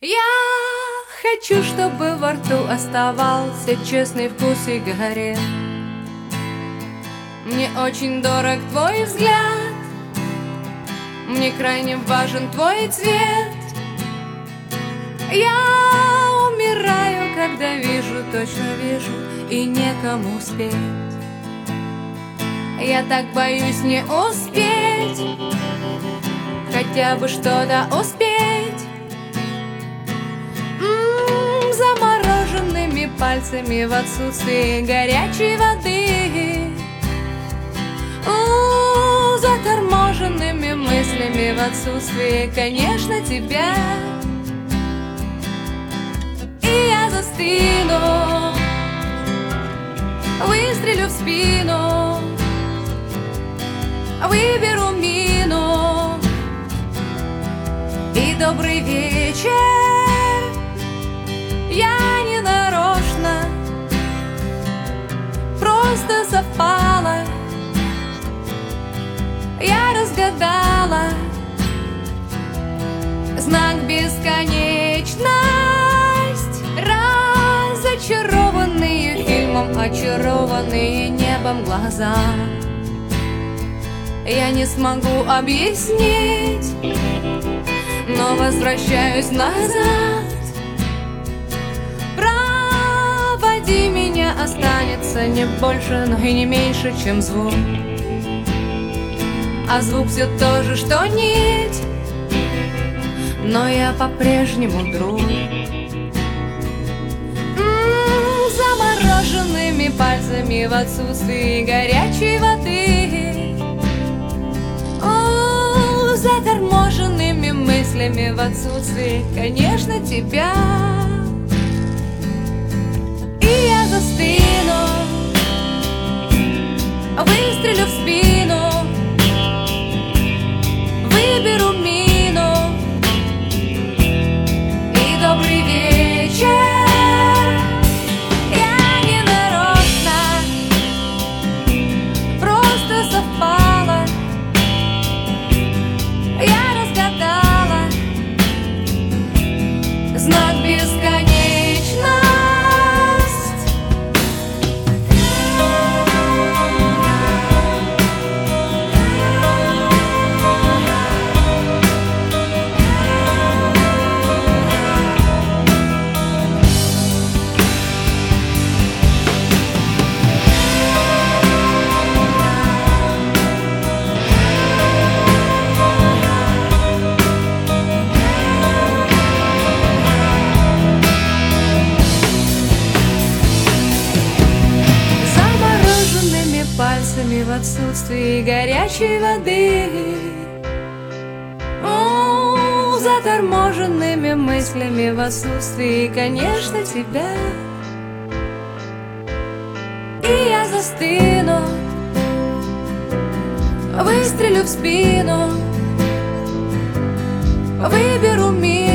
Я хочу, чтобы во рту оставался честный вкус и сигарет Мне очень дорог твой взгляд Мне крайне важен твой цвет. Я умираю, когда вижу, точно вижу И некому спеть. Я так боюсь не успеть Хотя бы что-то успеть М-м, Замороженными пальцами в отсутствии горячей воды. У, Заторможенными мыслями в отсутствии, конечно, тебя. И я застыну Выстрелю в спину Выберу мину. И добрый вечер Просто совпало Я разгадала Знак бесконечность Разочарованные фильмом Очарованные небом глаза. Я не смогу объяснить, но возвращаюсь назад. Останется не больше, но и не меньше, чем звук. А звук все то же, что нить, но я по-прежнему друг. М-м, Замороженными пальцами в отсутствии горячей воды заторможенными мыслями в отсутствии, конечно, тебя. Отсутствии горячей воды. О, Заторможенными мыслями в отсутствии, конечно, тебя. И я застыну Выстрелю в спину Выберу мину